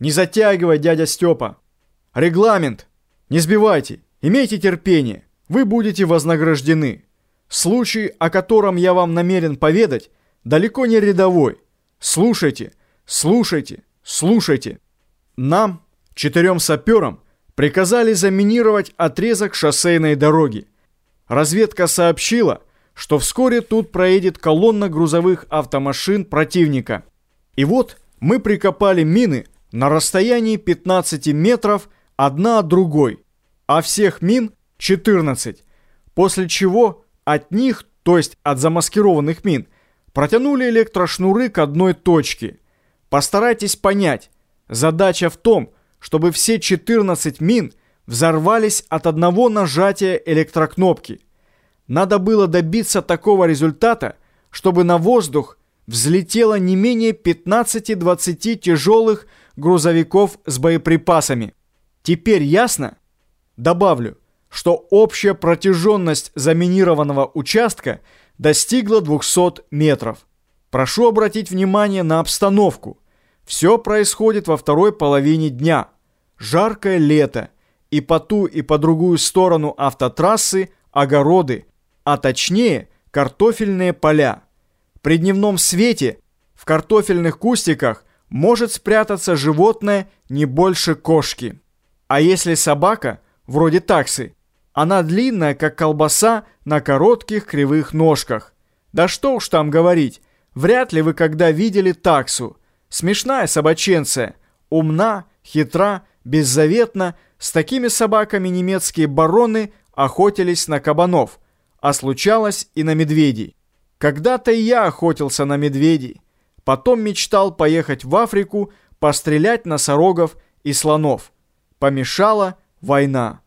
Не затягивай, дядя Степа. Регламент. Не сбивайте. Имейте терпение. Вы будете вознаграждены. Случай, о котором я вам намерен поведать, далеко не рядовой. Слушайте, слушайте, слушайте. Нам, четырем саперам, приказали заминировать отрезок шоссейной дороги. Разведка сообщила, что вскоре тут проедет колонна грузовых автомашин противника. И вот мы прикопали мины на расстоянии 15 метров одна от другой, а всех мин 14, после чего от них, то есть от замаскированных мин, протянули электрошнуры к одной точке. Постарайтесь понять, задача в том, чтобы все 14 мин взорвались от одного нажатия электрокнопки. Надо было добиться такого результата, чтобы на воздух взлетело не менее 15-20 тяжелых грузовиков с боеприпасами. Теперь ясно? Добавлю, что общая протяженность заминированного участка достигла 200 метров. Прошу обратить внимание на обстановку. Все происходит во второй половине дня. Жаркое лето. И по ту, и по другую сторону автотрассы огороды, а точнее картофельные поля. При дневном свете в картофельных кустиках может спрятаться животное не больше кошки. А если собака, вроде таксы, она длинная, как колбаса, на коротких кривых ножках. Да что уж там говорить, вряд ли вы когда видели таксу. Смешная собаченция, умна, хитра, беззаветна. С такими собаками немецкие бароны охотились на кабанов, а случалось и на медведей. Когда-то я охотился на медведей. Потом мечтал поехать в Африку, пострелять носорогов и слонов. Помешала война.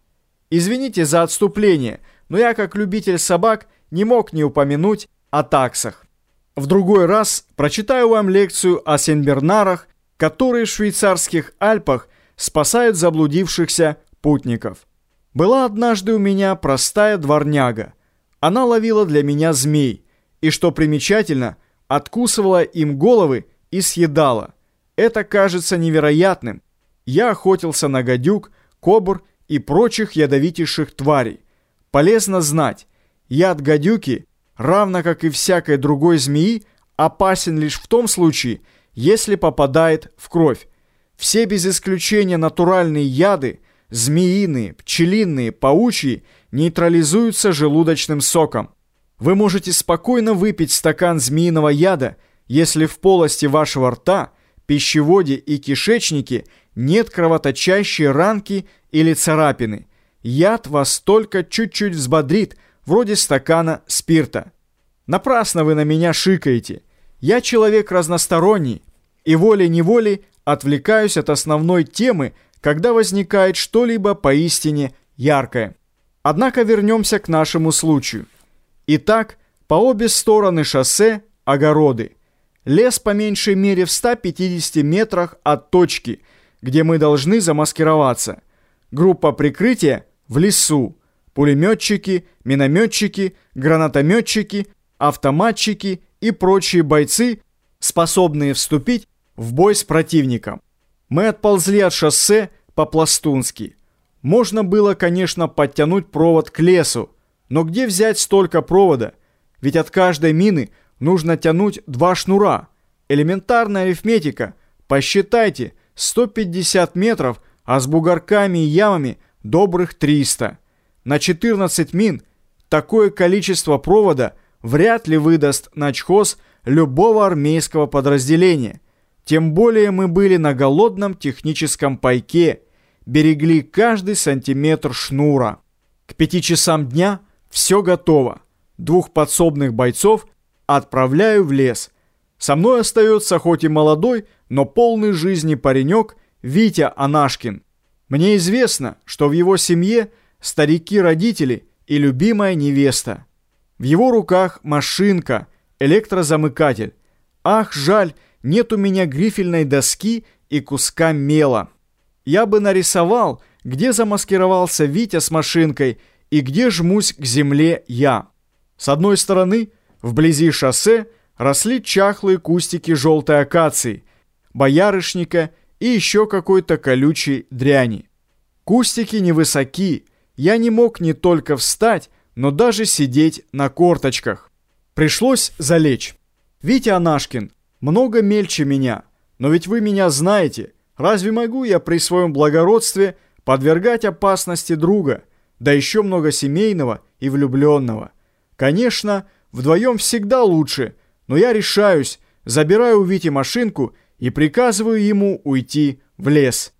Извините за отступление, но я, как любитель собак, не мог не упомянуть о таксах. В другой раз прочитаю вам лекцию о сенбернарах, которые в швейцарских Альпах спасают заблудившихся путников. Была однажды у меня простая дворняга. Она ловила для меня змей, и, что примечательно, откусывала им головы и съедала. Это кажется невероятным. Я охотился на гадюк, кобр и прочих ядовитейших тварей. Полезно знать, яд гадюки, равно как и всякой другой змеи, опасен лишь в том случае, если попадает в кровь. Все без исключения натуральные яды, змеиные, пчелиные, паучьи, нейтрализуются желудочным соком. Вы можете спокойно выпить стакан змеиного яда, если в полости вашего рта, пищеводе и кишечнике нет кровоточащей ранки или царапины. Яд вас только чуть-чуть взбодрит, вроде стакана спирта. Напрасно вы на меня шикаете. Я человек разносторонний, и волей-неволей отвлекаюсь от основной темы, когда возникает что-либо поистине яркое. Однако вернемся к нашему случаю. Итак, по обе стороны шоссе – огороды. Лес по меньшей мере в 150 метрах от точки, где мы должны замаскироваться – Группа прикрытия в лесу. Пулеметчики, минометчики, гранатометчики, автоматчики и прочие бойцы, способные вступить в бой с противником. Мы отползли от шоссе по-пластунски. Можно было, конечно, подтянуть провод к лесу, но где взять столько провода? Ведь от каждой мины нужно тянуть два шнура. Элементарная арифметика. Посчитайте, 150 метров – а с бугорками и ямами добрых 300. На 14 мин такое количество провода вряд ли выдаст начхоз любого армейского подразделения. Тем более мы были на голодном техническом пайке, берегли каждый сантиметр шнура. К пяти часам дня все готово. Двух подсобных бойцов отправляю в лес. Со мной остается хоть и молодой, но полный жизни паренек Витя Анашкин. Мне известно, что в его семье старики-родители и любимая невеста. В его руках машинка, электрозамыкатель. Ах, жаль, нет у меня грифельной доски и куска мела. Я бы нарисовал, где замаскировался Витя с машинкой и где жмусь к земле я. С одной стороны, вблизи шоссе росли чахлые кустики желтой акации, боярышника и еще какой-то колючей дряни. Кустики невысоки, я не мог не только встать, но даже сидеть на корточках. Пришлось залечь. Витя Анашкин, много мельче меня, но ведь вы меня знаете. Разве могу я при своем благородстве подвергать опасности друга, да еще много семейного и влюбленного? Конечно, вдвоем всегда лучше, но я решаюсь, забираю у Вити машинку и приказываю ему уйти в лес.